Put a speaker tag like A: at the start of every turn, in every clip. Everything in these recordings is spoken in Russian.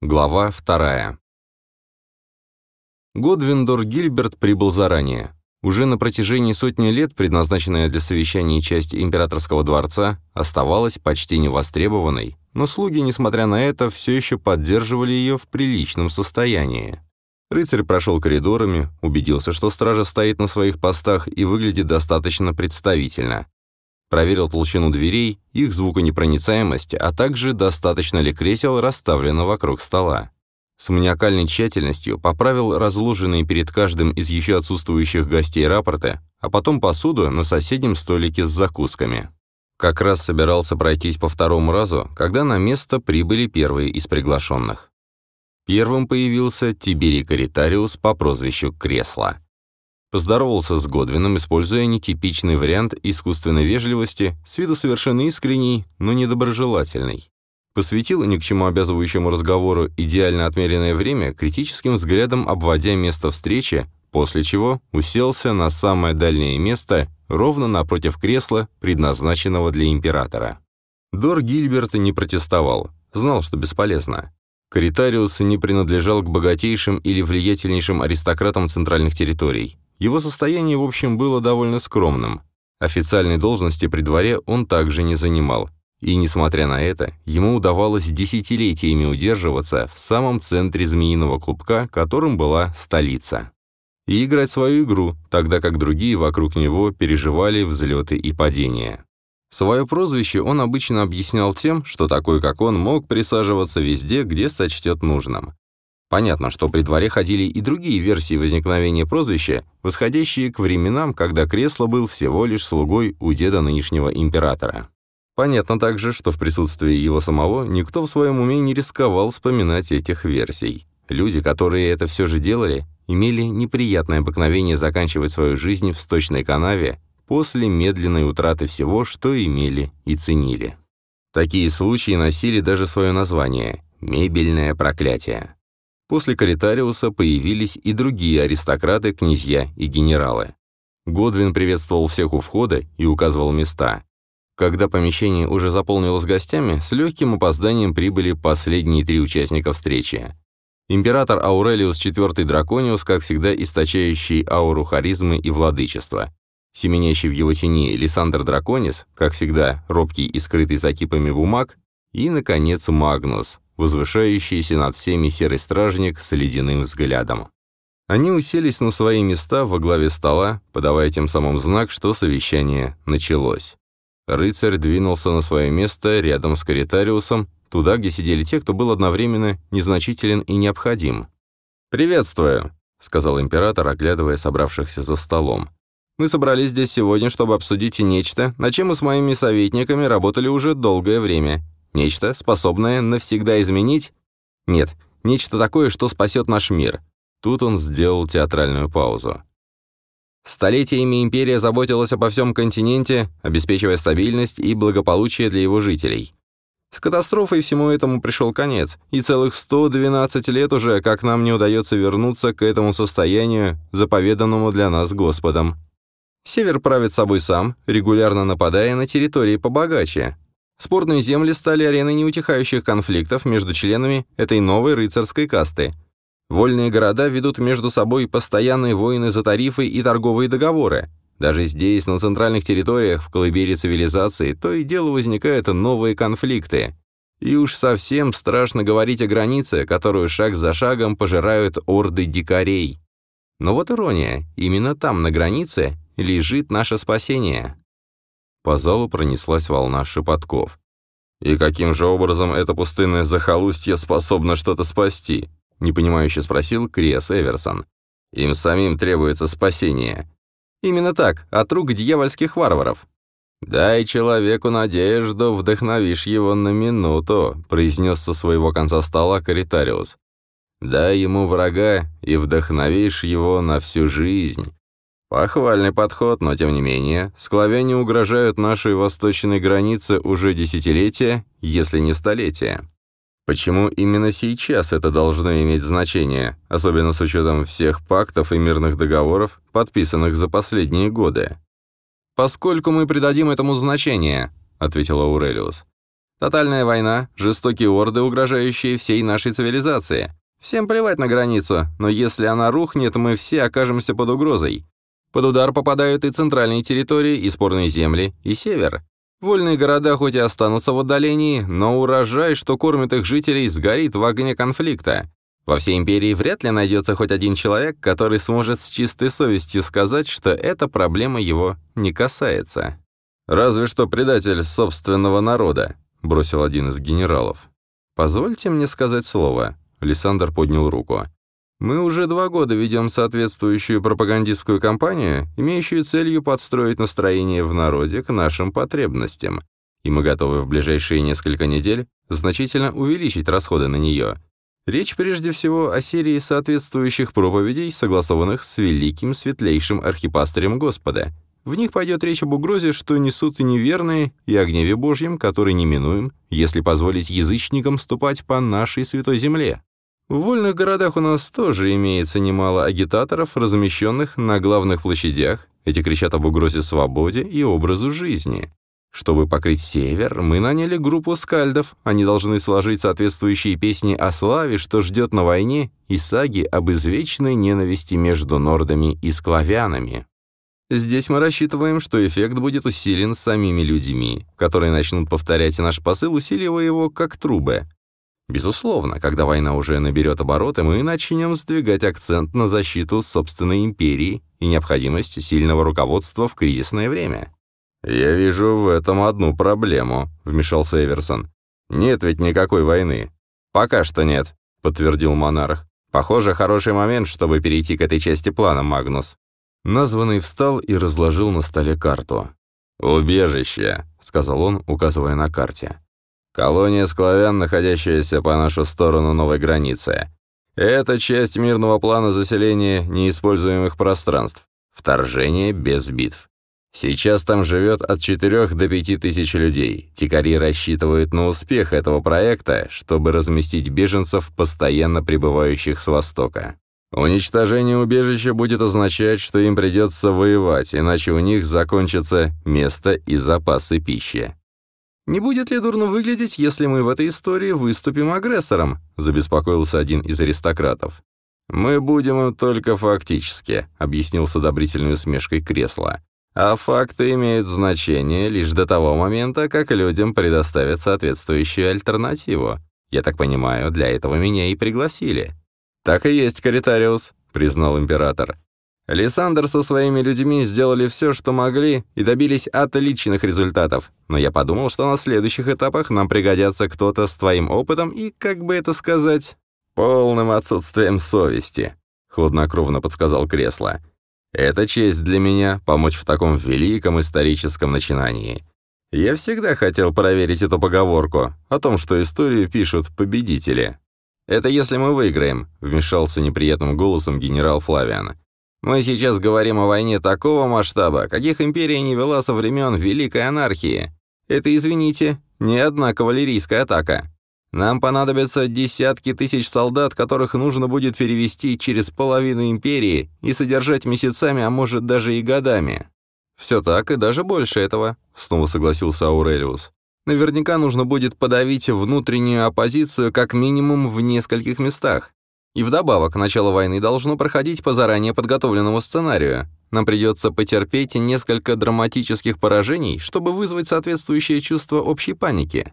A: Глава вторая. Годвиндор Гильберт прибыл заранее. Уже на протяжении сотни лет предназначенная для совещаний часть императорского дворца оставалась почти невостребованной, но слуги, несмотря на это, все еще поддерживали ее в приличном состоянии. Рыцарь прошел коридорами, убедился, что стража стоит на своих постах и выглядит достаточно представительно. Проверил толщину дверей, их звуконепроницаемость, а также достаточно ли кресел расставлено вокруг стола. С маниакальной тщательностью поправил разложенные перед каждым из еще отсутствующих гостей рапорты, а потом посуду на соседнем столике с закусками. Как раз собирался пройтись по второму разу, когда на место прибыли первые из приглашенных. Первым появился Тиберий Каритариус по прозвищу Кресло. Поздоровался с Годвином, используя нетипичный вариант искусственной вежливости, с виду совершенно искренний, но недоброжелательный. Посвятил ни к чему обязывающему разговору идеально отмеренное время, критическим взглядом обводя место встречи, после чего уселся на самое дальнее место, ровно напротив кресла, предназначенного для императора. Дор Гильберт не протестовал, знал, что бесполезно. Каритариус не принадлежал к богатейшим или влиятельнейшим аристократам центральных территорий. Его состояние, в общем, было довольно скромным. Официальной должности при дворе он также не занимал. И, несмотря на это, ему удавалось десятилетиями удерживаться в самом центре змеиного клубка, которым была столица. И играть свою игру, тогда как другие вокруг него переживали взлеты и падения. Свое прозвище он обычно объяснял тем, что такой, как он, мог присаживаться везде, где сочтет нужным. Понятно, что при дворе ходили и другие версии возникновения прозвища, восходящие к временам, когда кресло был всего лишь слугой у деда нынешнего императора. Понятно также, что в присутствии его самого никто в своем уме не рисковал вспоминать этих версий. Люди, которые это все же делали, имели неприятное обыкновение заканчивать свою жизнь в сточной канаве после медленной утраты всего, что имели и ценили. Такие случаи носили даже свое название – «мебельное проклятие». После Каритариуса появились и другие аристократы, князья и генералы. Годвин приветствовал всех у входа и указывал места. Когда помещение уже заполнилось гостями, с легким опозданием прибыли последние три участника встречи. Император Аурелиус IV Дракониус, как всегда источающий ауру харизмы и владычества. Семенящий в его тени Лиссандр Драконис, как всегда робкий и скрытый за кипами бумаг. И, наконец, Магнус, возвышающийся над всеми серый стражник с ледяным взглядом. Они уселись на свои места во главе стола, подавая тем самым знак, что совещание началось. Рыцарь двинулся на свое место рядом с Каритариусом, туда, где сидели те, кто был одновременно незначителен и необходим. «Приветствую», — сказал император, оглядывая собравшихся за столом. «Мы собрались здесь сегодня, чтобы обсудить нечто, над чем мы с моими советниками работали уже долгое время. Нечто, способное навсегда изменить? Нет, нечто такое, что спасет наш мир. Тут он сделал театральную паузу. Столетиями империя заботилась обо всем континенте, обеспечивая стабильность и благополучие для его жителей. С катастрофой всему этому пришел конец, и целых 112 лет уже, как нам не удается вернуться к этому состоянию, заповеданному для нас Господом. Север правит собой сам, регулярно нападая на территории побогаче, Спорные земли стали ареной неутихающих конфликтов между членами этой новой рыцарской касты. Вольные города ведут между собой постоянные войны за тарифы и торговые договоры. Даже здесь, на центральных территориях, в колыбели цивилизации, то и дело возникают новые конфликты. И уж совсем страшно говорить о границе, которую шаг за шагом пожирают орды дикарей. Но вот ирония, именно там, на границе, лежит наше спасение. По залу пронеслась волна шепотков. «И каким же образом это пустынное захолустье способно что-то спасти?» — непонимающе спросил Криас Эверсон. «Им самим требуется спасение». «Именно так, от рук дьявольских варваров». «Дай человеку надежду, вдохновишь его на минуту», — произнес со своего конца стола Каритариус. «Дай ему врага и вдохновишь его на всю жизнь. Похвальный подход, но тем не менее, склавяне угрожают нашей восточной границе уже десятилетия, если не столетия. Почему именно сейчас это должно иметь значение, особенно с учетом всех пактов и мирных договоров, подписанных за последние годы? «Поскольку мы придадим этому значение», — ответил Аурелиус. Тотальная война, жестокие орды, угрожающие всей нашей цивилизации. Всем плевать на границу, но если она рухнет, мы все окажемся под угрозой. Под удар попадают и центральные территории, и спорные земли, и север. Вольные города хоть и останутся в отдалении, но урожай, что кормит их жителей, сгорит в огне конфликта. Во всей империи вряд ли найдется хоть один человек, который сможет с чистой совестью сказать, что эта проблема его не касается. «Разве что предатель собственного народа», — бросил один из генералов. «Позвольте мне сказать слово». Лиссандр поднял руку. «Мы уже два года ведем соответствующую пропагандистскую кампанию, имеющую целью подстроить настроение в народе к нашим потребностям, и мы готовы в ближайшие несколько недель значительно увеличить расходы на нее. Речь прежде всего о серии соответствующих проповедей, согласованных с великим светлейшим архипастырем Господа, в них пойдет речь об угрозе, что несут и неверные, и о гневе Божьем, который неминуем, если позволить язычникам ступать по нашей святой земле. В вольных городах у нас тоже имеется немало агитаторов, размещенных на главных площадях. Эти кричат об угрозе свободе и образу жизни. Чтобы покрыть север, мы наняли группу скальдов. Они должны сложить соответствующие песни о славе, что ждет на войне, и саги об извечной ненависти между нордами и склавянами. Здесь мы рассчитываем, что эффект будет усилен самими людьми, которые начнут повторять наш посыл, усиливая его как трубы. Безусловно, когда война уже наберет обороты, мы начнем сдвигать акцент на защиту собственной империи и необходимость сильного руководства в кризисное время. «Я вижу в этом одну проблему», — вмешался Эверсон. «Нет ведь никакой войны». «Пока что нет», — подтвердил монарх. «Похоже, хороший момент, чтобы перейти к этой части плана, Магнус. Названный встал и разложил на столе карту. «Убежище», — сказал он, указывая на карте. «Колония склавян, находящаяся по нашу сторону новой границы. Это часть мирного плана заселения неиспользуемых пространств. Вторжение без битв. Сейчас там живет от 4 до 5 тысяч людей. Тикари рассчитывают на успех этого проекта, чтобы разместить беженцев, постоянно прибывающих с Востока. Уничтожение убежища будет означать, что им придется воевать, иначе у них закончатся место и запасы пищи. «Не будет ли дурно выглядеть, если мы в этой истории выступим агрессором?» – забеспокоился один из аристократов. «Мы будем только фактически», — объяснил с одобрительной усмешкой кресла. «А факты имеют значение лишь до того момента, как людям предоставят соответствующую альтернативу. Я так понимаю, для этого меня и пригласили. «Так и есть, Каритариус», — признал император. Лиссандр со своими людьми сделали все, что могли, и добились отличных результатов. Но я подумал, что на следующих этапах нам пригодятся кто-то с твоим опытом и, как бы это сказать, полным отсутствием совести», — хладнокровно подсказал кресло. «Это честь для меня помочь в таком великом историческом начинании. Я всегда хотел проверить эту поговорку о том, что историю пишут победители». «Это если мы выиграем», — вмешался неприятным голосом генерал Флавиан. «Мы сейчас говорим о войне такого масштаба, каких империя не вела со времен Великой Анархии. Это, извините, не одна кавалерийская атака. Нам понадобятся десятки тысяч солдат, которых нужно будет перевести через половину империи и содержать месяцами, а может даже и годами». «Все так и даже больше этого», — снова согласился Аурелиус. Наверняка нужно будет подавить внутреннюю оппозицию как минимум в нескольких местах. И вдобавок, начало войны должно проходить по заранее подготовленному сценарию. Нам придется потерпеть несколько драматических поражений, чтобы вызвать соответствующее чувство общей паники.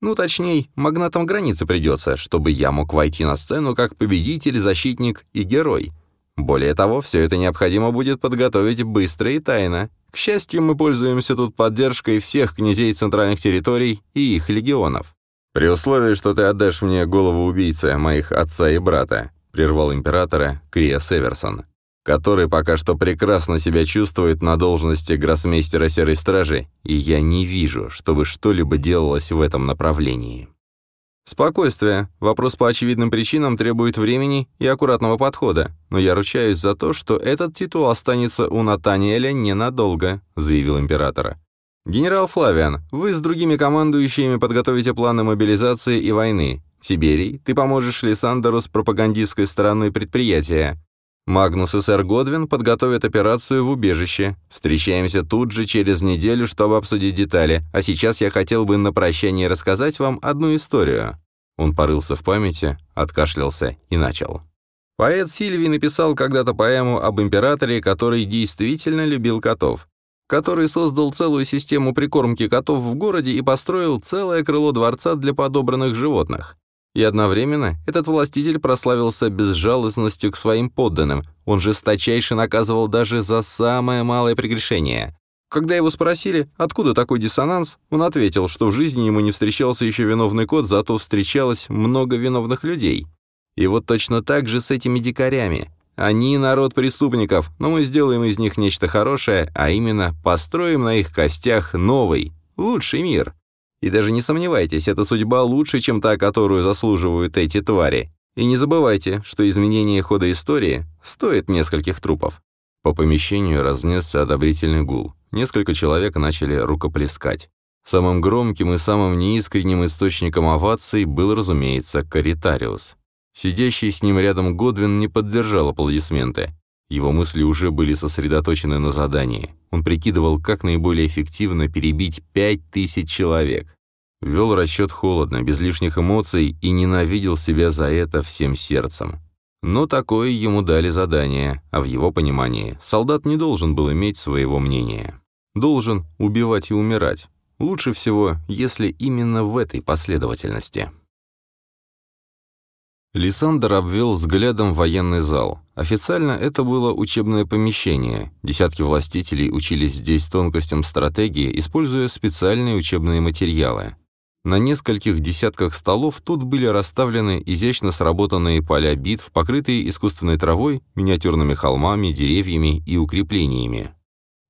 A: Ну, точнее, магнатам границы придется, чтобы я мог войти на сцену как победитель, защитник и герой. Более того, все это необходимо будет подготовить быстро и тайно, к счастью, мы пользуемся тут поддержкой всех князей центральных территорий и их легионов. «При условии, что ты отдашь мне голову убийцы моих отца и брата», прервал императора Крия Северсон, который пока что прекрасно себя чувствует на должности гроссмейстера Серой Стражи, и я не вижу, чтобы что-либо делалось в этом направлении. Спокойствие. Вопрос по очевидным причинам требует времени и аккуратного подхода, но я ручаюсь за то, что этот титул останется у Натаниэля ненадолго», — заявил император. «Генерал Флавиан, вы с другими командующими подготовите планы мобилизации и войны. Тиберий, ты поможешь Лиссандеру с пропагандистской стороной предприятия. Магнус и сэр Годвин подготовят операцию в убежище. Встречаемся тут же через неделю, чтобы обсудить детали. А сейчас я хотел бы на прощание рассказать вам одну историю». Он порылся в памяти, откашлялся и начал. Поэт Сильвий написал когда-то поэму об императоре, который действительно любил котов, который создал целую систему прикормки котов в городе и построил целое крыло дворца для подобранных животных. И одновременно этот властитель прославился безжалостностью к своим подданным, он жесточайше наказывал даже за самое малое прегрешение. Когда его спросили, откуда такой диссонанс, он ответил, что в жизни ему не встречался еще виновный кот, зато встречалось много виновных людей. И вот точно так же с этими дикарями. Они народ преступников, но мы сделаем из них нечто хорошее, а именно построим на их костях новый, лучший мир. И даже не сомневайтесь, эта судьба лучше, чем та, которую заслуживают эти твари. И не забывайте, что изменение хода истории стоит нескольких трупов». По помещению разнесся одобрительный гул. Несколько человек начали рукоплескать. Самым громким и самым неискренним источником оваций был, разумеется, Каритариус. Сидящий с ним рядом Годвин не поддержал аплодисменты. Его мысли уже были сосредоточены на задании. Он прикидывал, как наиболее эффективно перебить пять тысяч человек. Вел расчет холодно, без лишних эмоций и ненавидел себя за это всем сердцем. Но такое ему дали задание, а в его понимании солдат не должен был иметь своего мнения. Должен убивать и умирать. Лучше всего, если именно в этой последовательности. Лиссандр обвел взглядом военный зал. Официально это было учебное помещение. Десятки властителей учились здесь тонкостям стратегии, используя специальные учебные материалы. На нескольких десятках столов тут были расставлены изящно сработанные поля битв, покрытые искусственной травой, миниатюрными холмами, деревьями и укреплениями.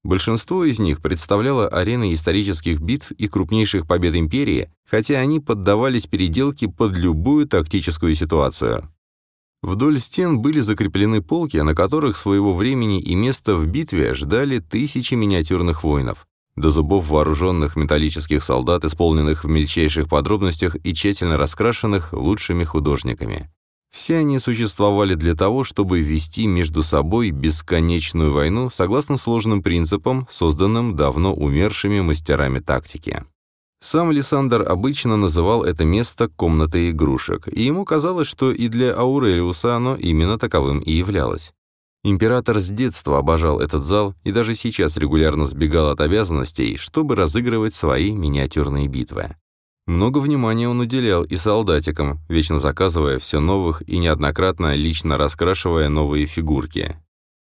A: Большинство из них представляло арены исторических битв и крупнейших побед империи, хотя они поддавались переделке под любую тактическую ситуацию. Вдоль стен были закреплены полки, на которых своего времени и места в битве ждали тысячи миниатюрных воинов, до зубов вооруженных металлических солдат, исполненных в мельчайших подробностях и тщательно раскрашенных лучшими художниками. Все они существовали для того, чтобы вести между собой бесконечную войну согласно сложным принципам, созданным давно умершими мастерами тактики. Сам Лиссандр обычно называл это место «комнатой игрушек», и ему казалось, что и для Аурелиуса оно именно таковым и являлось. Император с детства обожал этот зал и даже сейчас регулярно сбегал от обязанностей, чтобы разыгрывать свои миниатюрные битвы. Много внимания он уделял и солдатикам, вечно заказывая все новых и неоднократно лично раскрашивая новые фигурки.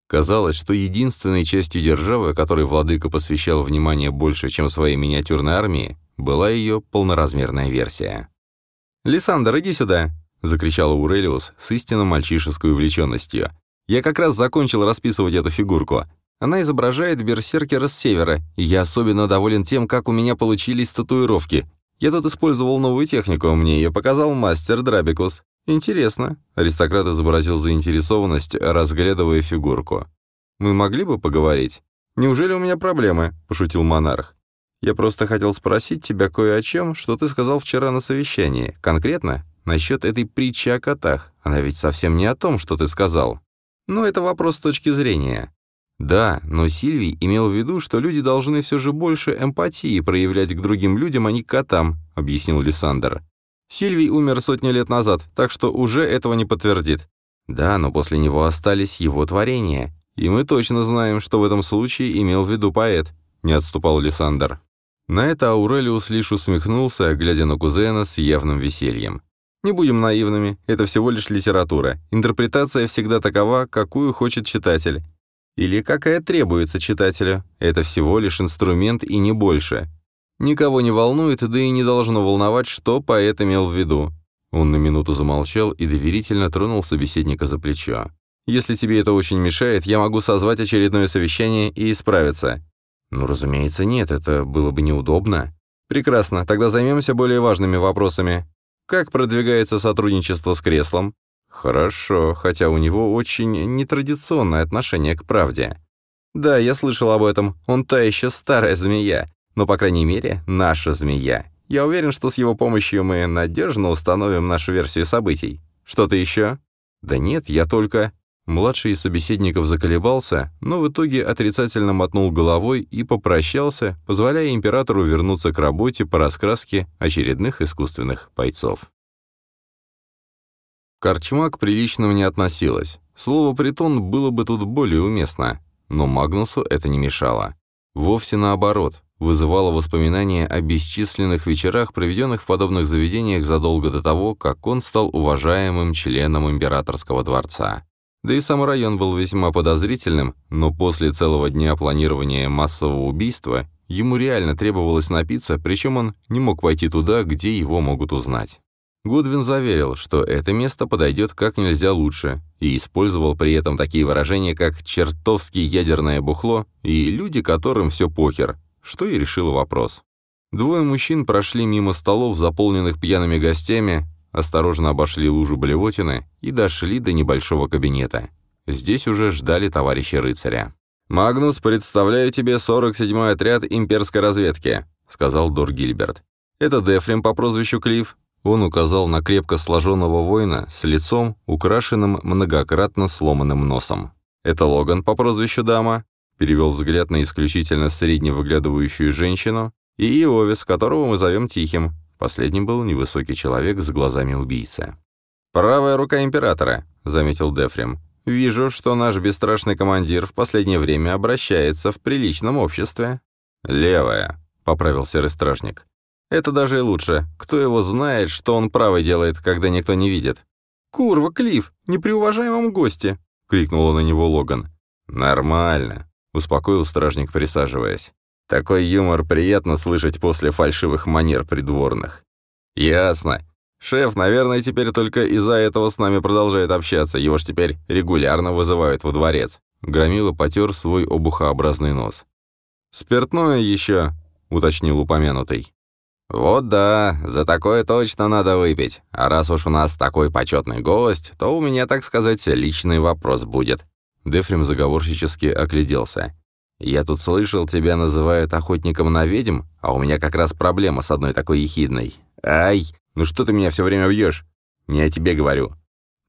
A: Казалось, что единственной частью державы, которой владыка посвящал внимание больше, чем своей миниатюрной армии, была ее полноразмерная версия. «Лиссандр, иди сюда!» — закричал Урелиус с истинно мальчишеской увлеченностью. «Я как раз закончил расписывать эту фигурку. Она изображает берсеркера с севера, и я особенно доволен тем, как у меня получились татуировки. Я тут использовал новую технику, мне ее показал мастер Драбикус. Интересно. Аристократ изобразил заинтересованность, разглядывая фигурку. Мы могли бы поговорить? Неужели у меня проблемы? Пошутил монарх. Я просто хотел спросить тебя кое о чем, что ты сказал вчера на совещании. Конкретно, насчет этой притчи о котах. Она ведь совсем не о том, что ты сказал. Но это вопрос с точки зрения. Да, но Сильвий имел в виду, что люди должны все же больше эмпатии проявлять к другим людям, а не к котам, объяснил Лиссандр. Сильвий умер сотни лет назад, так что уже этого не подтвердит. Да, но после него остались его творения. И мы точно знаем, что в этом случае имел в виду поэт, не отступал Лиссандр. На это Аурелиус лишь усмехнулся, глядя на кузена с явным весельем. Не будем наивными, это всего лишь литература. Интерпретация всегда такова, какую хочет читатель. Или какая требуется читателю. Это всего лишь инструмент и не больше. Никого не волнует, да и не должно волновать, что поэт имел в виду. Он на минуту замолчал и доверительно тронул собеседника за плечо. «Если тебе это очень мешает, я могу созвать очередное совещание и исправиться». «Ну, разумеется, нет, это было бы неудобно». «Прекрасно, тогда займемся более важными вопросами. Как продвигается сотрудничество с креслом?» Хорошо, хотя у него очень нетрадиционное отношение к правде. Да, я слышал об этом. Он та еще старая змея. Но, по крайней мере, наша змея. Я уверен, что с его помощью мы надежно установим нашу версию событий. Что-то еще? Да нет, я только... Младший из собеседников заколебался, но в итоге отрицательно мотнул головой и попрощался, позволяя императору вернуться к работе по раскраске очередных искусственных бойцов. Корчма к приличному не относилась. Слово «притон» было бы тут более уместно, но Магнусу это не мешало. Вовсе наоборот, вызывало воспоминания о бесчисленных вечерах, проведенных в подобных заведениях задолго до того, как он стал уважаемым членом императорского дворца. Да и сам район был весьма подозрительным, но после целого дня планирования массового убийства ему реально требовалось напиться, причем он не мог пойти туда, где его могут узнать. Гудвин заверил, что это место подойдет как нельзя лучше, и использовал при этом такие выражения, как «чертовски ядерное бухло» и «люди, которым все похер», что и решило вопрос. Двое мужчин прошли мимо столов, заполненных пьяными гостями, осторожно обошли лужу блевотины и дошли до небольшого кабинета. Здесь уже ждали товарищи рыцаря. «Магнус, представляю тебе 47-й отряд имперской разведки», — сказал Дор Гильберт. «Это Дефрим по прозвищу Клифф». Он указал на крепко сложенного воина с лицом, украшенным многократно сломанным носом. «Это Логан по прозвищу Дама», — перевел взгляд на исключительно средневыглядывающую женщину, и Иовис, которого мы зовем Тихим, Последним был невысокий человек с глазами убийцы. «Правая рука императора», — заметил Дефрим. «Вижу, что наш бесстрашный командир в последнее время обращается в приличном обществе». «Левая», — поправил серый стражник. «Это даже и лучше. Кто его знает, что он правый делает, когда никто не видит?» «Курва, Клифф, неприуважаемом госте!» — крикнул на него Логан. «Нормально», — успокоил стражник, присаживаясь. Такой юмор приятно слышать после фальшивых манер придворных. Ясно. Шеф, наверное, теперь только из-за этого с нами продолжает общаться. Его ж теперь регулярно вызывают во дворец. Громила потер свой обухообразный нос. «Спиртное еще», — уточнил упомянутый. «Вот да, за такое точно надо выпить. А раз уж у нас такой почетный гость, то у меня, так сказать, личный вопрос будет». Дефрим заговорщически огляделся. Я тут слышал, тебя называют охотником на ведьм, а у меня как раз проблема с одной такой ехидной. Ай, ну что ты меня все время бьешь? Не о тебе говорю».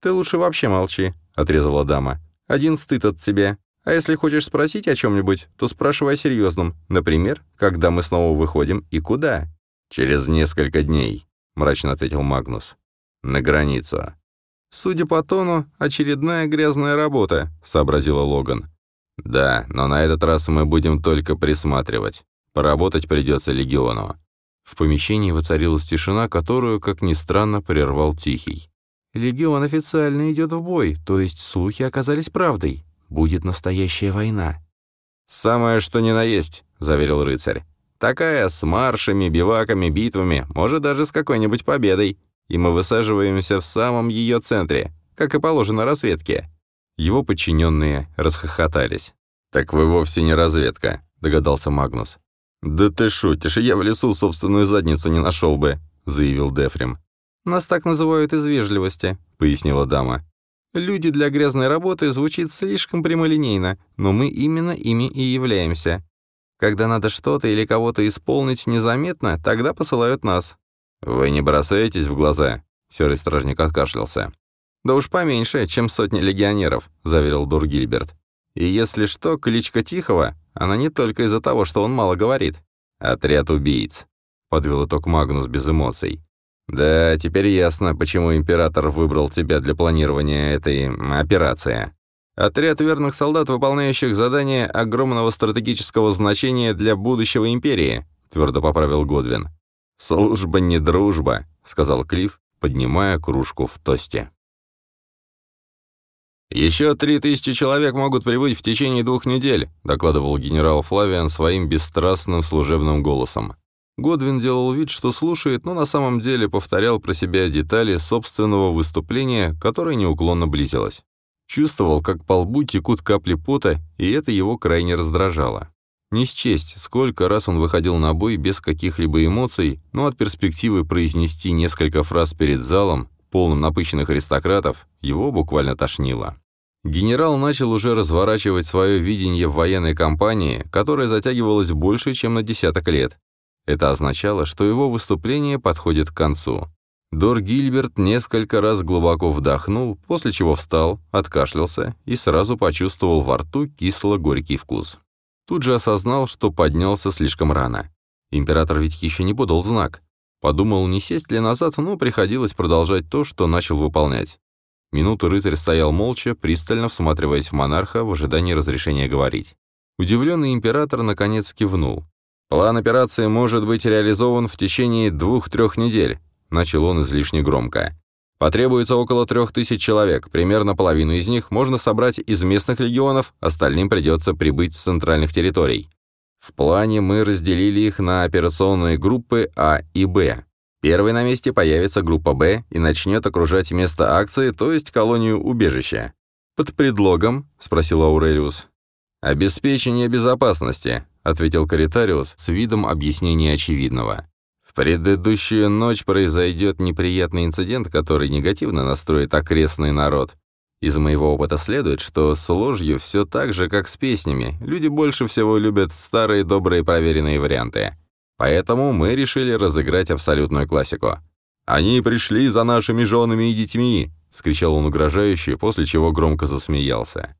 A: «Ты лучше вообще молчи», — отрезала дама. «Один стыд от тебя. А если хочешь спросить о чем-нибудь, то спрашивай о серьезном. Например, когда мы снова выходим и куда?» «Через несколько дней», — мрачно ответил Магнус. «На границу». «Судя по тону, очередная грязная работа», — сообразила Логан. «Да, но на этот раз мы будем только присматривать. Поработать придется легиону». В помещении воцарилась тишина, которую, как ни странно, прервал Тихий. «Легион официально идет в бой, то есть слухи оказались правдой. Будет настоящая война». «Самое что ни на есть», — заверил рыцарь. «Такая, с маршами, биваками, битвами, может, даже с какой-нибудь победой. И мы высаживаемся в самом ее центре, как и положено разведке. Его подчиненные расхохотались. «Так вы вовсе не разведка», — догадался Магнус. «Да ты шутишь, я в лесу собственную задницу не нашел бы», — заявил Дефрим. «Нас так называют из вежливости», — пояснила дама. «Люди для грязной работы звучит слишком прямолинейно, но мы именно ими и являемся. Когда надо что-то или кого-то исполнить незаметно, тогда посылают нас». «Вы не бросаетесь в глаза?» — серый стражник откашлялся. «Да уж поменьше, чем сотни легионеров», — заверил Дур Гильберт. «И если что, кличка Тихого, она не только из-за того, что он мало говорит. Отряд убийц», — подвел итог Магнус без эмоций. «Да, теперь ясно, почему император выбрал тебя для планирования этой операции. Отряд верных солдат, выполняющих задания огромного стратегического значения для будущего империи», — твердо поправил Годвин. «Служба не дружба», — сказал Клифф, поднимая кружку в тосте. «Еще три тысячи человек могут прибыть в течение двух недель», докладывал генерал Флавиан своим бесстрастным служебным голосом. Годвин делал вид, что слушает, но на самом деле повторял про себя детали собственного выступления, которое неуклонно близилось. Чувствовал, как по лбу текут капли пота, и это его крайне раздражало. Не счесть, сколько раз он выходил на бой без каких-либо эмоций, но от перспективы произнести несколько фраз перед залом, полным напыщенных аристократов, его буквально тошнило. Генерал начал уже разворачивать свое видение в военной кампании, которая затягивалась больше, чем на десяток лет. Это означало, что его выступление подходит к концу. Дор Гильберт несколько раз глубоко вдохнул, после чего встал, откашлялся и сразу почувствовал во рту кисло-горький вкус. Тут же осознал, что поднялся слишком рано. Император ведь еще не подал знак. Подумал, не сесть ли назад, но приходилось продолжать то, что начал выполнять. Минуту рыцарь стоял молча, пристально всматриваясь в монарха в ожидании разрешения говорить. Удивленный император наконец кивнул. «План операции может быть реализован в течение двух-трех недель», начал он излишне громко. «Потребуется около трех тысяч человек, примерно половину из них можно собрать из местных легионов, остальным придется прибыть с центральных территорий. В плане мы разделили их на операционные группы А и Б. Первой на месте появится группа Б и начнет окружать место акции, то есть колонию убежища. «Под предлогом?» — спросил Аурелиус. «Обеспечение безопасности», — ответил Каритариус с видом объяснения очевидного. «В предыдущую ночь произойдет неприятный инцидент, который негативно настроит окрестный народ. Из моего опыта следует, что с ложью все так же, как с песнями. Люди больше всего любят старые добрые проверенные варианты. Поэтому мы решили разыграть абсолютную классику. «Они пришли за нашими женами и детьми!» — скричал он угрожающе, после чего громко засмеялся.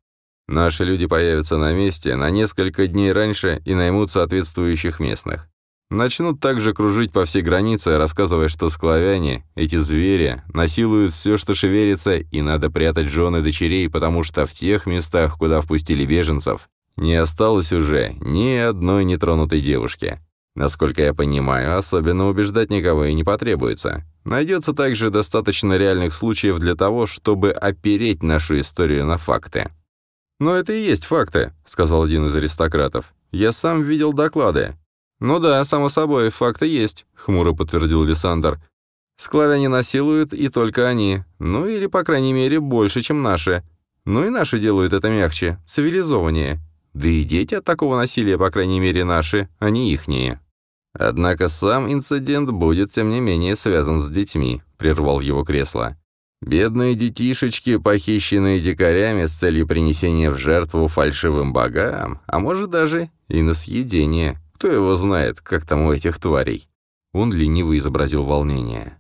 A: «Наши люди появятся на месте на несколько дней раньше и наймут соответствующих местных. Начнут также кружить по всей границе, рассказывая, что склавяне, эти звери, насилуют все, что шевелится, и надо прятать жены дочерей, потому что в тех местах, куда впустили беженцев, не осталось уже ни одной нетронутой девушки. Насколько я понимаю, особенно убеждать никого и не потребуется. Найдется также достаточно реальных случаев для того, чтобы опереть нашу историю на факты. «Но это и есть факты», — сказал один из аристократов. «Я сам видел доклады». «Ну да, само собой, факты есть», — хмуро подтвердил Лиссандр. «Склавяне насилуют, и только они. Ну или, по крайней мере, больше, чем наши. Ну и наши делают это мягче, цивилизованнее. Да и дети от такого насилия, по крайней мере, наши, а не ихние». «Однако сам инцидент будет, тем не менее, связан с детьми», — прервал его кресло. «Бедные детишечки, похищенные дикарями с целью принесения в жертву фальшивым богам, а может даже и на съедение. Кто его знает, как там у этих тварей?» Он лениво изобразил волнение.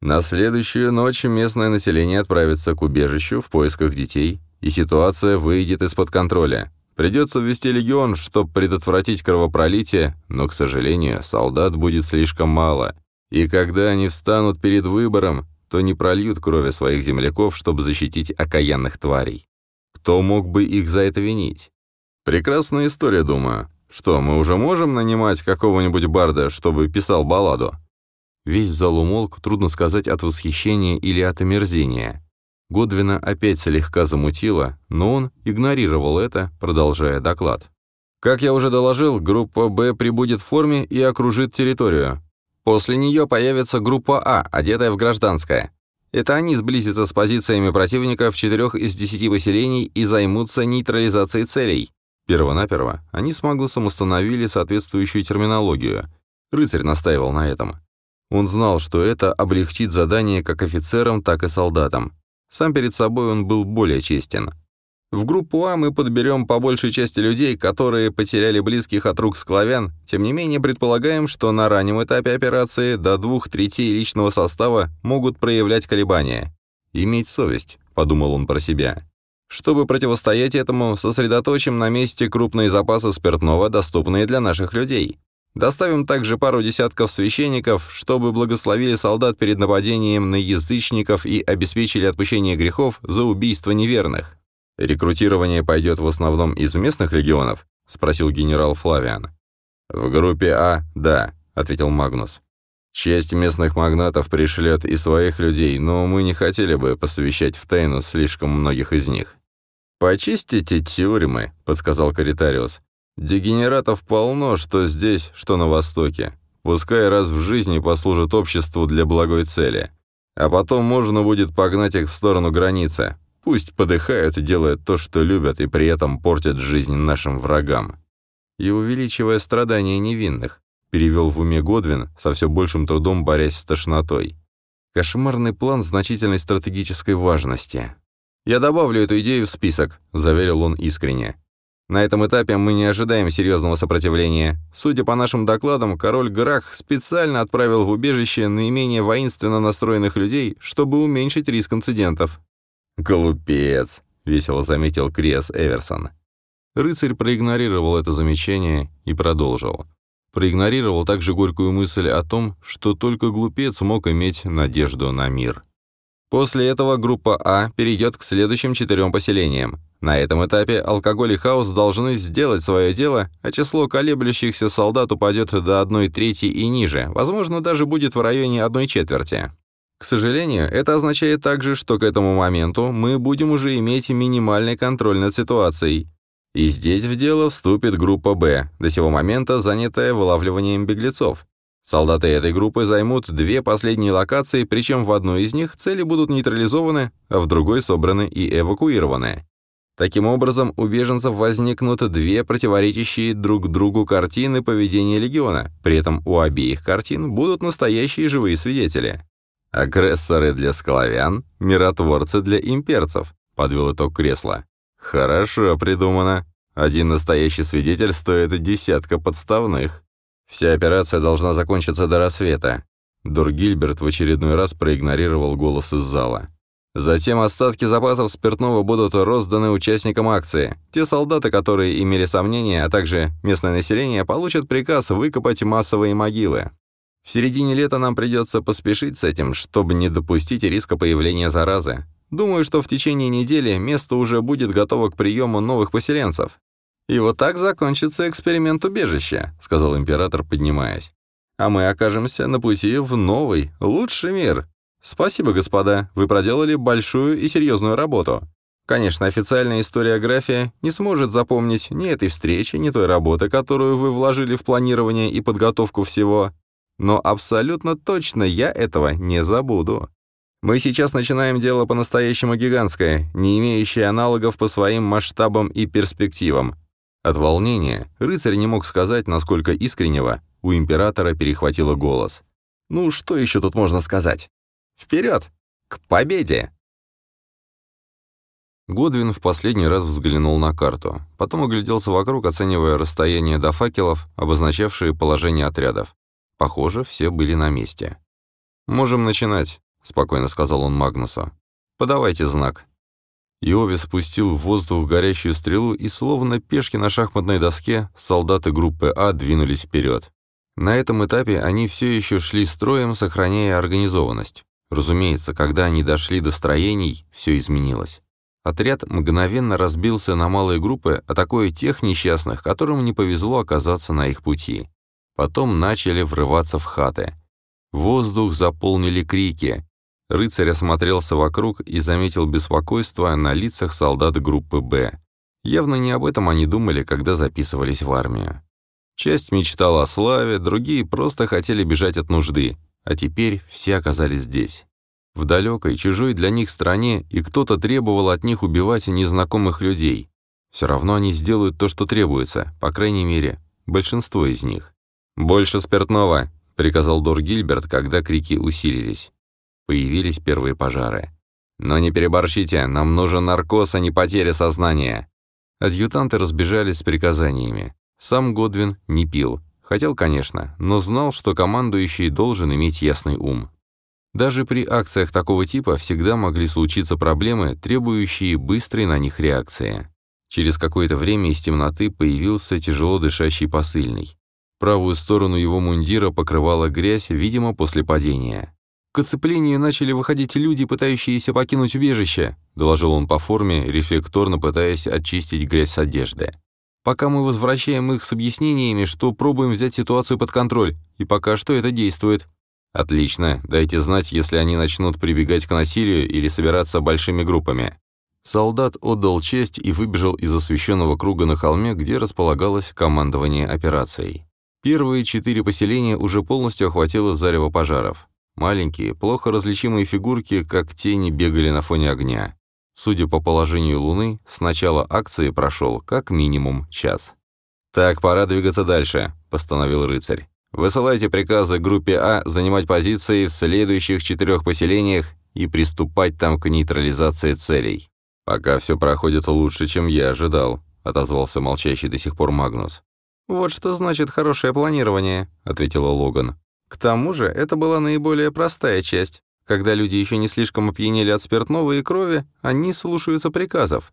A: На следующую ночь местное население отправится к убежищу в поисках детей, и ситуация выйдет из-под контроля. Придется ввести легион, чтобы предотвратить кровопролитие, но, к сожалению, солдат будет слишком мало. И когда они встанут перед выбором, то не прольют крови своих земляков, чтобы защитить окаянных тварей. Кто мог бы их за это винить? Прекрасная история, думаю. Что, мы уже можем нанимать какого-нибудь барда, чтобы писал балладу? Весь зал умолк, трудно сказать от восхищения или от омерзения. Годвина опять слегка замутило, но он игнорировал это, продолжая доклад. Как я уже доложил, группа «Б» прибудет в форме и окружит территорию. После нее появится группа «А», одетая в гражданское. Это они сблизятся с позициями противника в четырех из десяти поселений и займутся нейтрализацией целей. Первонаперво они с Маглусом установили соответствующую терминологию. Рыцарь настаивал на этом. Он знал, что это облегчит задание как офицерам, так и солдатам. Сам перед собой он был более честен. В группу А мы подберем по большей части людей, которые потеряли близких от рук склавян, тем не менее предполагаем, что на раннем этапе операции до двух третей личного состава могут проявлять колебания. «Иметь совесть», — подумал он про себя. Чтобы противостоять этому, сосредоточим на месте крупные запасы спиртного, доступные для наших людей. Доставим также пару десятков священников, чтобы благословили солдат перед нападением на язычников и обеспечили отпущение грехов за убийство неверных. «Рекрутирование пойдет в основном из местных легионов?» — спросил генерал Флавиан. «В группе А — да», — ответил Магнус. «Часть местных магнатов пришлет и своих людей, но мы не хотели бы посвящать в тайну слишком многих из них». «Почистите тюрьмы», — подсказал Каритариус. Дегенератов полно, что здесь, что на Востоке. Пускай раз в жизни послужат обществу для благой цели. А потом можно будет погнать их в сторону границы. Пусть подыхают и делают то, что любят, и при этом портят жизнь нашим врагам. И увеличивая страдания невинных, перевел в уме Годвин, со все большим трудом борясь с тошнотой. Кошмарный план значительной стратегической важности. «Я добавлю эту идею в список», — заверил он искренне. На этом этапе мы не ожидаем серьезного сопротивления. Судя по нашим докладам, король Грах специально отправил в убежище наименее воинственно настроенных людей, чтобы уменьшить риск инцидентов». «Глупец», — весело заметил Криас Эверсон. Рыцарь проигнорировал это замечание и продолжил. Проигнорировал также горькую мысль о том, что только глупец мог иметь надежду на мир. После этого группа А перейдет к следующим четырем поселениям. На этом этапе алкоголь и хаос должны сделать свое дело, а число колеблющихся солдат упадет до одной трети и ниже, возможно, даже будет в районе одной четверти. К сожалению, это означает также, что к этому моменту мы будем уже иметь минимальный контроль над ситуацией. И здесь в дело вступит группа «Б», до сего момента занятая вылавливанием беглецов. Солдаты этой группы займут две последние локации, причем в одной из них цели будут нейтрализованы, а в другой собраны и эвакуированы. Таким образом, у беженцев возникнут две противоречащие друг другу картины поведения легиона, при этом у обеих картин будут настоящие живые свидетели. «Агрессоры для склавян, миротворцы для имперцев», — подвел итог кресла. «Хорошо придумано. Один настоящий свидетель стоит десятка подставных». Вся операция должна закончиться до рассвета. Дургильберт в очередной раз проигнорировал голос из зала. Затем остатки запасов спиртного будут розданы участникам акции. Те солдаты, которые имели сомнения, а также местное население, получат приказ выкопать массовые могилы. В середине лета нам придется поспешить с этим, чтобы не допустить риска появления заразы. Думаю, что в течение недели место уже будет готово к приему новых поселенцев. «И вот так закончится эксперимент убежища», — сказал император, поднимаясь. «А мы окажемся на пути в новый, лучший мир. Спасибо, господа, вы проделали большую и серьезную работу. Конечно, официальная историография не сможет запомнить ни этой встречи, ни той работы, которую вы вложили в планирование и подготовку всего. Но абсолютно точно я этого не забуду. Мы сейчас начинаем дело по-настоящему гигантское, не имеющее аналогов по своим масштабам и перспективам. От волнения рыцарь не мог сказать, насколько искреннего у императора перехватило голос. «Ну, что еще тут можно сказать? Вперед! К победе!» Годвин в последний раз взглянул на карту, потом огляделся вокруг, оценивая расстояние до факелов, обозначавшие положение отрядов. Похоже, все были на месте. «Можем начинать», — спокойно сказал он Магнусу. «Подавайте знак». Иови спустил в воздух горящую стрелу, и словно пешки на шахматной доске, солдаты группы А двинулись вперед. На этом этапе они все еще шли строем, сохраняя организованность. Разумеется, когда они дошли до строений, все изменилось. Отряд мгновенно разбился на малые группы, атакуя тех несчастных, которым не повезло оказаться на их пути. Потом начали врываться в хаты. Воздух заполнили крики. Рыцарь осмотрелся вокруг и заметил беспокойство на лицах солдат группы «Б». Явно не об этом они думали, когда записывались в армию. Часть мечтала о славе, другие просто хотели бежать от нужды, а теперь все оказались здесь. В далекой, чужой для них стране, и кто-то требовал от них убивать незнакомых людей. Все равно они сделают то, что требуется, по крайней мере, большинство из них. «Больше спиртного», — приказал Дор Гильберт, когда крики усилились. Появились первые пожары. «Но не переборщите, нам нужен наркоз, а не потеря сознания». Адъютанты разбежались с приказаниями. Сам Годвин не пил. Хотел, конечно, но знал, что командующий должен иметь ясный ум. Даже при акциях такого типа всегда могли случиться проблемы, требующие быстрой на них реакции. Через какое-то время из темноты появился тяжело дышащий посыльный. Правую сторону его мундира покрывала грязь, видимо, после падения. «К оцеплению начали выходить люди, пытающиеся покинуть убежище», доложил он по форме, рефлекторно пытаясь очистить грязь с одежды. «Пока мы возвращаем их с объяснениями, что пробуем взять ситуацию под контроль, и пока что это действует». «Отлично. Дайте знать, если они начнут прибегать к насилию или собираться большими группами». Солдат отдал честь и выбежал из освещенного круга на холме, где располагалось командование операцией. Первые четыре поселения уже полностью охватило зарево пожаров. Маленькие, плохо различимые фигурки, как тени, бегали на фоне огня. Судя по положению Луны, с начала акции прошел как минимум час. «Так, пора двигаться дальше», — постановил рыцарь. «Высылайте приказы группе А занимать позиции в следующих четырех поселениях и приступать там к нейтрализации целей. Пока все проходит лучше, чем я ожидал», —— отозвался молчащий до сих пор Магнус.
B: «Вот что значит хорошее планирование», — ответила Логан. «К тому же это была наиболее простая часть. Когда люди еще не слишком опьянели от спиртного и крови, они слушаются приказов.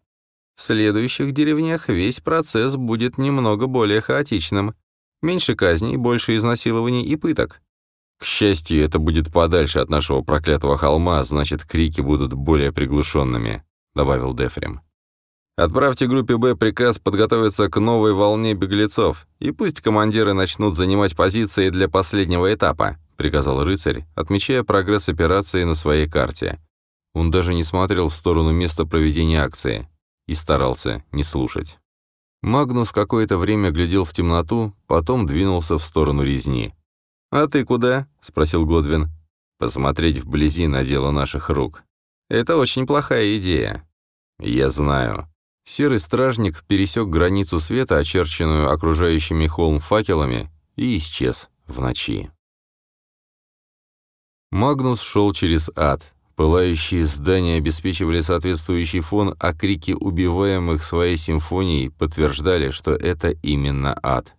B: В следующих деревнях весь процесс будет немного более хаотичным. Меньше казней, больше изнасилований и пыток.
A: К счастью, это будет подальше от нашего проклятого холма, значит, крики будут более приглушенными», — добавил Дефрем. «Отправьте группе «Б» приказ подготовиться к новой волне беглецов, и пусть командиры начнут занимать позиции для последнего этапа», — приказал рыцарь, отмечая прогресс операции на своей карте. Он даже не смотрел в сторону места проведения акции и старался не слушать. Магнус какое-то время глядел в темноту, потом двинулся в сторону резни.
B: «А ты куда?» — спросил Годвин.
A: «Посмотреть вблизи на дело наших рук».
B: «Это очень плохая идея».
A: «Я знаю». Серый стражник пересек границу света, очерченную окружающими холм факелами, и исчез в ночи. Магнус шел через ад. Пылающие здания обеспечивали соответствующий фон, а крики убиваемых своей симфонией подтверждали, что это именно ад.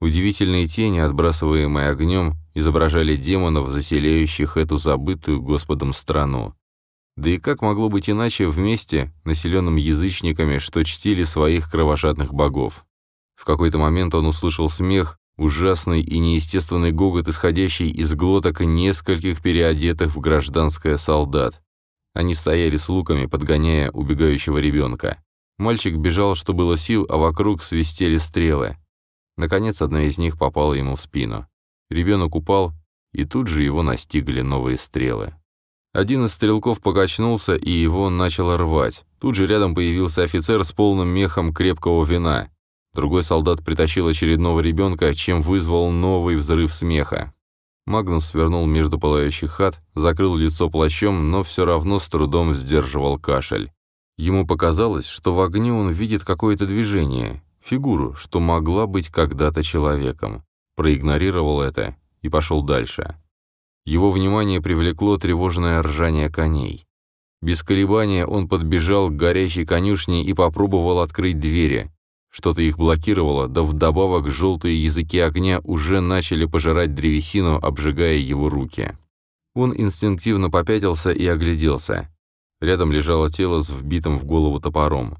A: Удивительные тени, отбрасываемые огнем, изображали демонов, заселяющих эту забытую Господом страну. Да и как могло быть иначе в месте, населенном язычниками, что чтили своих кровожадных богов? В какой-то момент он услышал смех, ужасный и неестественный гогот, исходящий из глоток нескольких переодетых в гражданское солдат. Они стояли с луками, подгоняя убегающего ребенка. Мальчик бежал, что было сил, а вокруг свистели стрелы. Наконец, одна из них попала ему в спину. Ребенок упал, и тут же его настигли новые стрелы. Один из стрелков покачнулся, и его начало рвать. Тут же рядом появился офицер с полным мехом крепкого вина. Другой солдат притащил очередного ребенка, чем вызвал новый взрыв смеха. Магнус свернул между пылающих хат, закрыл лицо плащом, но все равно с трудом сдерживал кашель. Ему показалось, что в огне он видит какое-то движение, фигуру, что могла быть когда-то человеком. Проигнорировал это и пошел дальше. Его внимание привлекло тревожное ржание коней. Без колебания он подбежал к горящей конюшне и попробовал открыть двери. Что-то их блокировало, да вдобавок желтые языки огня уже начали пожирать древесину, обжигая его руки. Он инстинктивно попятился и огляделся. Рядом лежало тело с вбитым в голову топором.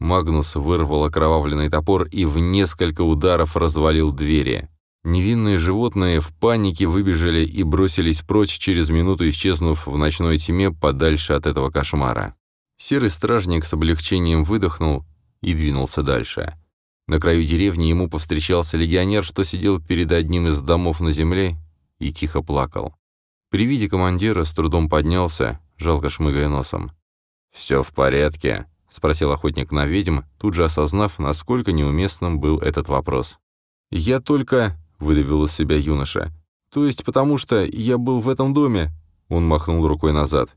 A: Магнус вырвал окровавленный топор и в несколько ударов развалил двери. Невинные животные в панике выбежали и бросились прочь, через минуту исчезнув в ночной тьме подальше от этого кошмара. Серый стражник с облегчением выдохнул и двинулся дальше. На краю деревни ему повстречался легионер, что сидел перед одним из домов на земле и тихо плакал. При виде командира с трудом поднялся, жалко шмыгая носом. «Все в порядке», — спросил охотник на ведьм, тут же осознав, насколько неуместным был этот вопрос. «Я только...» — выдавил из себя юноша. «То есть потому что я был в этом доме...» Он махнул рукой назад.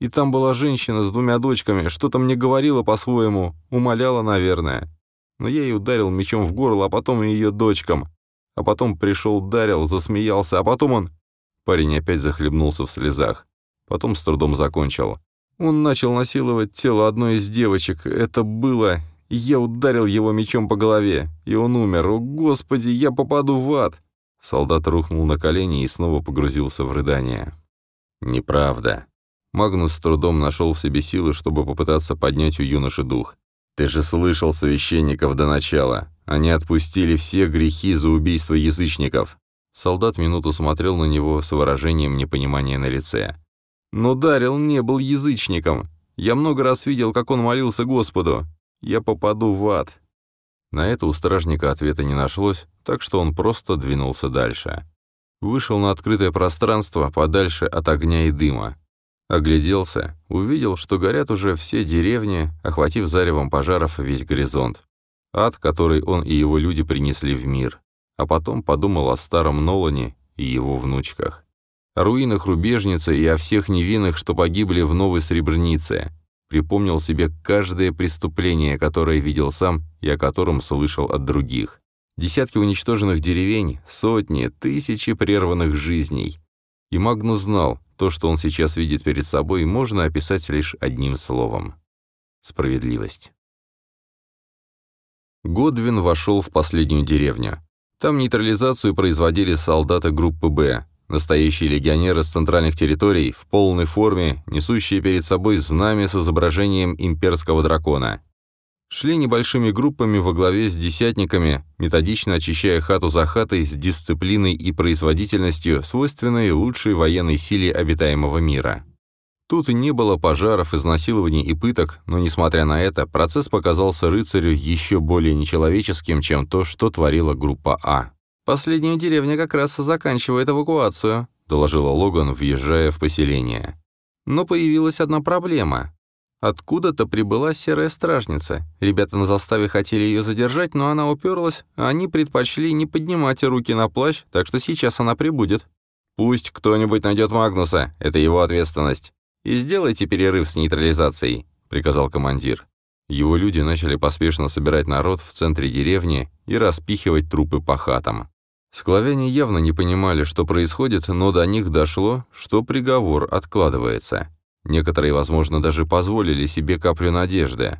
A: «И там была женщина с двумя дочками, что-то мне говорила по-своему, умоляла, наверное. Но я ей ударил мечом в горло, а потом и ее дочкам. А потом пришел, ударил, засмеялся, а потом он...» Парень опять захлебнулся в слезах. Потом с трудом закончил. Он начал насиловать тело одной из девочек. Это было... Я ударил его мечом по голове, и он умер. О, Господи, я попаду в ад!» Солдат рухнул на колени и снова погрузился в рыдание. «Неправда». Магнус с трудом нашел в себе силы, чтобы попытаться поднять у юноши дух. «Ты же слышал священников до начала. Они отпустили все грехи за убийство язычников». Солдат минуту смотрел на него с выражением непонимания на лице. Но Дарил не был язычником. Я много раз видел, как он молился Господу. Я попаду в ад». На это у стражника ответа не нашлось, так что он просто двинулся дальше. Вышел на открытое пространство, подальше от огня и дыма. Огляделся, увидел, что горят уже все деревни, охватив заревом пожаров весь горизонт. Ад, который он и его люди принесли в мир. А потом подумал о старом Нолане и его внучках о руинах рубежницы и о всех невинных, что погибли в Новой Сребренице. Припомнил себе каждое преступление, которое видел сам и о котором слышал от других. Десятки уничтоженных деревень, сотни, тысячи прерванных жизней. И Магнус знал, то, что он сейчас видит перед собой, можно описать лишь одним словом. Справедливость. Годвин вошел в последнюю деревню. Там нейтрализацию производили солдаты группы «Б», настоящие легионеры с центральных территорий, в полной форме, несущие перед собой знамя с изображением имперского дракона. Шли небольшими группами во главе с десятниками, методично очищая хату за хатой с дисциплиной и производительностью, свойственной лучшей военной силе обитаемого мира. Тут не было пожаров, изнасилований и пыток, но, несмотря на это, процесс показался рыцарю еще более нечеловеческим, чем то, что творила группа А. «Последняя деревня как раз заканчивает эвакуацию», — доложила Логан, въезжая в поселение. Но появилась одна проблема. Откуда-то прибыла серая стражница. Ребята на заставе хотели ее задержать, но она уперлась, а они предпочли не поднимать руки на плащ, так что сейчас она прибудет. «Пусть кто-нибудь найдет Магнуса, это его ответственность. И сделайте перерыв с нейтрализацией», — приказал командир. Его люди начали поспешно собирать народ в центре деревни и распихивать трупы по хатам. Склавяне явно не понимали, что происходит, но до них дошло, что приговор откладывается. Некоторые, возможно, даже позволили себе каплю надежды.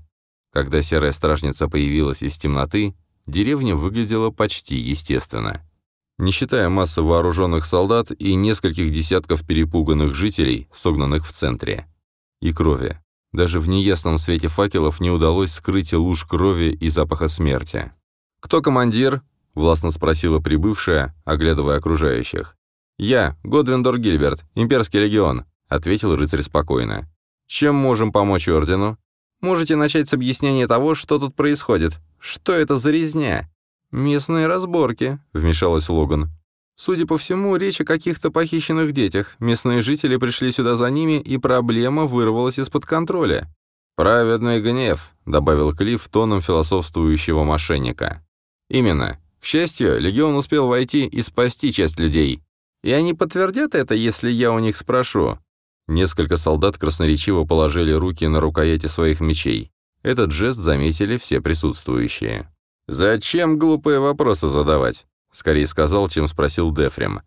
A: Когда серая стражница появилась из темноты, деревня выглядела почти естественно. Не считая массы вооруженных солдат и нескольких десятков перепуганных жителей, согнанных в центре. И крови. Даже в неясном свете факелов не удалось скрыть луж крови и запаха смерти. «Кто командир?» — властно спросила прибывшая, оглядывая окружающих. «Я, Годвиндор Гильберт, Имперский легион», — ответил рыцарь спокойно. «Чем можем помочь ордену?» «Можете начать с объяснения того, что тут происходит. Что это за резня?» «Местные разборки», — вмешалась Логан. «Судя по всему, речь о каких-то похищенных детях. Местные жители пришли сюда за ними, и проблема вырвалась из-под контроля». «Праведный гнев», — добавил Клифф тоном философствующего мошенника. «Именно. К счастью, легион успел войти и спасти часть людей. И они подтвердят это, если я у них спрошу. Несколько солдат красноречиво положили руки на рукояти своих мечей. Этот жест заметили все присутствующие. «Зачем глупые вопросы задавать?» — скорее сказал, чем спросил Дефрем.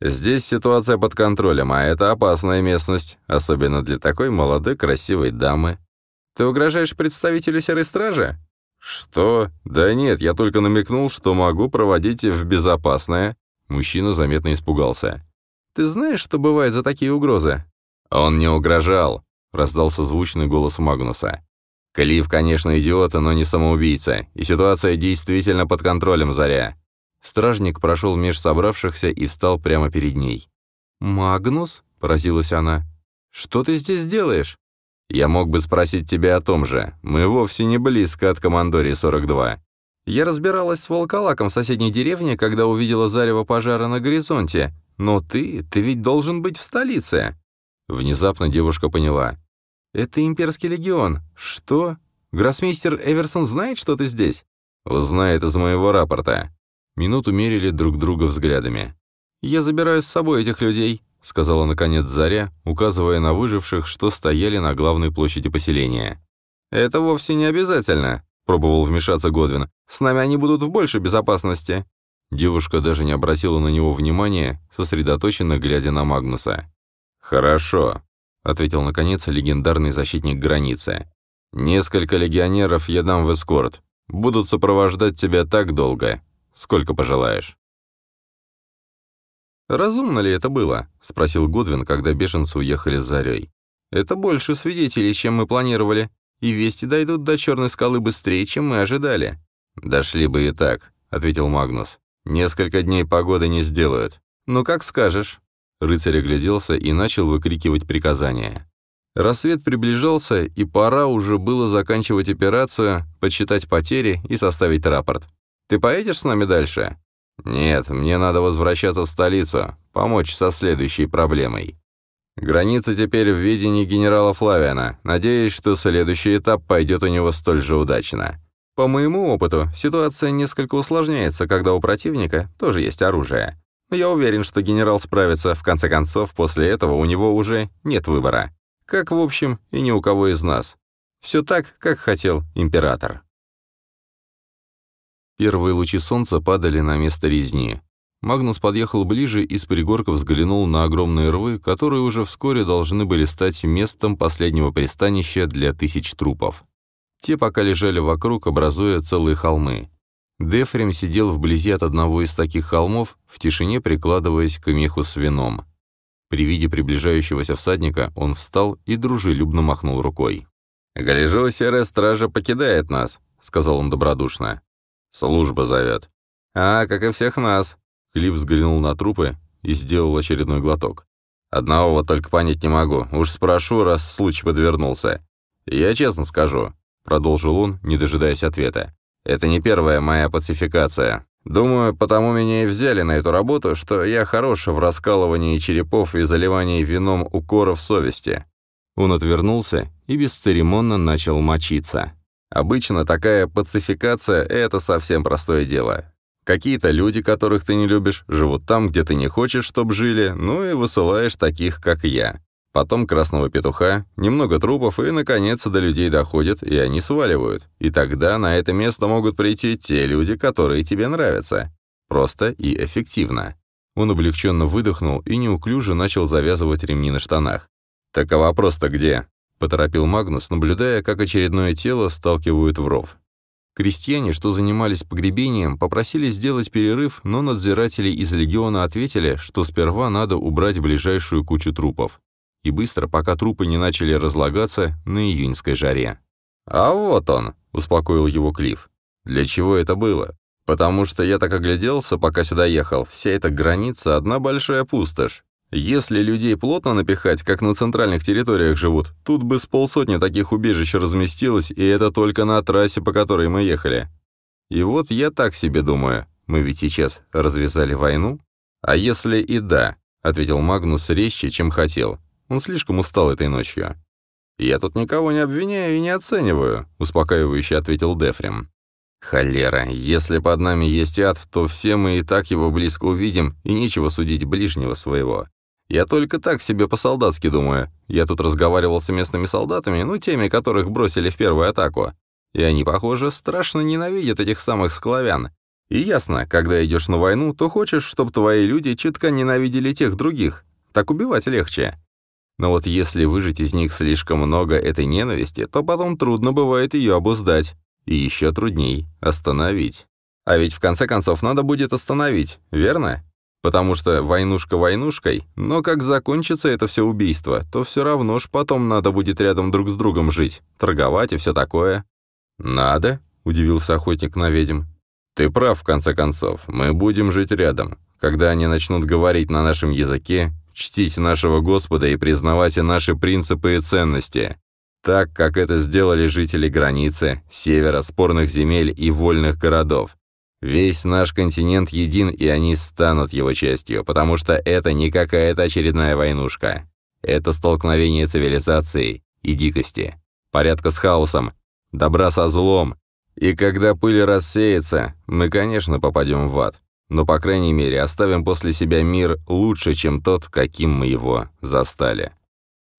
A: «Здесь ситуация под контролем, а это опасная местность, особенно для такой молодой красивой дамы. Ты угрожаешь представителю Серой Стражи?» «Что? Да нет, я только намекнул, что могу проводить в безопасное». Мужчина заметно испугался. «Ты знаешь, что бывает за такие угрозы?» «Он не угрожал», — раздался звучный голос Магнуса. «Клифф, конечно, идиот, но не самоубийца, и ситуация действительно под контролем, Заря». Стражник прошел меж собравшихся и встал прямо перед ней. «Магнус?» — поразилась она. «Что ты здесь делаешь?» «Я мог бы спросить тебя о том же. Мы вовсе не близко от Командории 42. Я разбиралась с волколаком в соседней деревне, когда увидела зарево пожара на горизонте. Но ты, ты ведь должен быть в столице. Внезапно девушка поняла. «Это имперский легион. Что? Гроссмейстер Эверсон знает, что ты здесь?» «Узнает из моего рапорта». Минуту мерили друг друга взглядами. «Я забираю с собой этих людей», — сказала наконец Заря, указывая на выживших, что стояли на главной площади поселения. «Это вовсе не обязательно», — пробовал вмешаться Годвин. «С нами они будут в большей безопасности». Девушка даже не обратила на него внимания, сосредоточенно глядя на Магнуса. «Хорошо», — ответил, наконец, легендарный защитник границы. «Несколько легионеров я дам в эскорт. Будут сопровождать тебя так долго, сколько пожелаешь».
B: «Разумно ли это было?» — спросил Гудвин, когда беженцы уехали с зарей. «Это больше свидетелей, чем мы планировали, и вести дойдут до Черной скалы быстрее, чем мы ожидали».
A: «Дошли бы и так», — ответил Магнус. «Несколько дней погоды не сделают».
B: «Ну, как скажешь».
A: Рыцарь огляделся и начал выкрикивать приказания. Рассвет приближался, и пора уже было заканчивать операцию, подсчитать потери и составить рапорт. «Ты поедешь с нами дальше?» «Нет, мне надо возвращаться в столицу, помочь со следующей проблемой. Граница теперь в видении генерала Флавиана. Надеюсь, что следующий этап пойдет у него столь же удачно.
B: По моему опыту, ситуация несколько усложняется, когда у противника тоже есть оружие. Но я уверен, что генерал справится. В конце концов, после этого у него уже нет выбора. Как, в общем, и ни у кого из нас. Все так, как хотел император.
A: Первые лучи солнца падали на место резни. Магнус подъехал ближе и с пригорка взглянул на огромные рвы, которые уже вскоре должны были стать местом последнего пристанища для тысяч трупов. Те пока лежали вокруг, образуя целые холмы. Дефрем сидел вблизи от одного из таких холмов, в тишине прикладываясь к меху с вином. При виде приближающегося всадника он встал и дружелюбно махнул рукой.
B: «Гляжу, серая стража покидает нас», — сказал он добродушно. «Служба зовет». «А, как и всех нас».
A: Клифф взглянул на трупы и сделал очередной глоток.
B: «Одного вот только понять не могу. Уж спрошу, раз случай подвернулся. Я честно скажу», — продолжил он, не дожидаясь ответа. «Это не первая моя пацификация. Думаю, потому меня и взяли на эту работу, что я хорош в раскалывании черепов и заливании вином укоров совести».
A: Он отвернулся и бесцеремонно начал мочиться.
B: Обычно такая пацификация — это совсем простое дело. Какие-то люди, которых ты не любишь, живут там, где ты не хочешь, чтобы жили, ну и высылаешь таких, как я. Потом красного петуха, немного трупов, и, наконец, до людей доходят, и они сваливают. И тогда на это место могут прийти те люди, которые тебе нравятся. Просто и эффективно.
A: Он облегченно выдохнул и неуклюже начал завязывать ремни на штанах.
B: «Так а вопрос-то где?»
A: — поторопил Магнус, наблюдая, как очередное тело сталкивают в ров. Крестьяне, что занимались погребением, попросили сделать перерыв, но надзиратели из легиона ответили, что сперва надо убрать ближайшую кучу трупов. И быстро, пока трупы не начали разлагаться на июньской жаре.
B: «А вот он», — успокоил его Клифф. «Для чего это было? Потому что я так огляделся, пока сюда ехал. Вся эта граница — одна большая пустошь. Если людей плотно напихать, как на центральных территориях живут, тут бы с полсотни таких убежищ разместилось, и это только на трассе, по которой мы ехали. И вот я так себе думаю, мы ведь сейчас развязали войну? А если и да, ответил Магнус резче, чем хотел. Он слишком устал этой ночью. «Я тут никого не обвиняю и не оцениваю», — успокаивающе ответил Дефрем. «Холера, если под нами есть ад, то все мы и так его близко увидим, и нечего судить ближнего своего. Я только так себе по-солдатски думаю. Я тут разговаривал с местными солдатами, ну, теми, которых бросили в первую атаку. И они, похоже, страшно ненавидят этих самых склавян. И ясно, когда идешь на войну, то хочешь, чтобы твои люди чутка ненавидели тех других. Так убивать легче. Но вот если выжить из них слишком много этой ненависти, то потом трудно бывает ее обуздать. И еще трудней остановить. А ведь в конце концов надо будет остановить, верно? Потому что войнушка войнушкой, но как закончится это все убийство, то все равно ж потом надо будет рядом друг с другом жить, торговать и все такое. «Надо?» — удивился охотник на ведьм. «Ты прав, в конце концов. Мы будем жить рядом. Когда они начнут говорить на нашем языке, чтить нашего Господа и признавать наши принципы и ценности. Так, как это сделали жители границы, севера, спорных земель и вольных городов. Весь наш континент един, и они станут его частью, потому что это не какая-то очередная войнушка. Это столкновение цивилизации и дикости, порядка с хаосом, добра со злом. И когда пыль рассеется, мы, конечно, попадем в ад, но, по крайней мере, оставим после себя мир лучше, чем тот, каким мы его застали.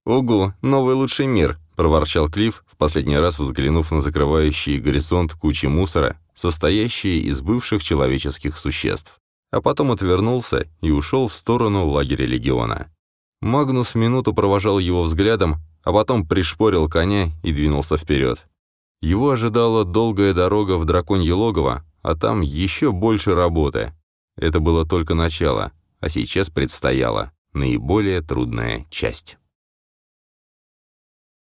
A: «Угу, новый лучший мир», — проворчал Клифф, в последний раз взглянув на закрывающий горизонт кучи мусора, состоящие из бывших человеческих существ, а потом отвернулся и ушел в сторону лагеря легиона. Магнус минуту провожал его взглядом, а потом пришпорил коня и двинулся вперед. Его ожидала долгая дорога в драконье логово, а там еще больше работы. Это было только начало, а сейчас предстояла наиболее трудная часть.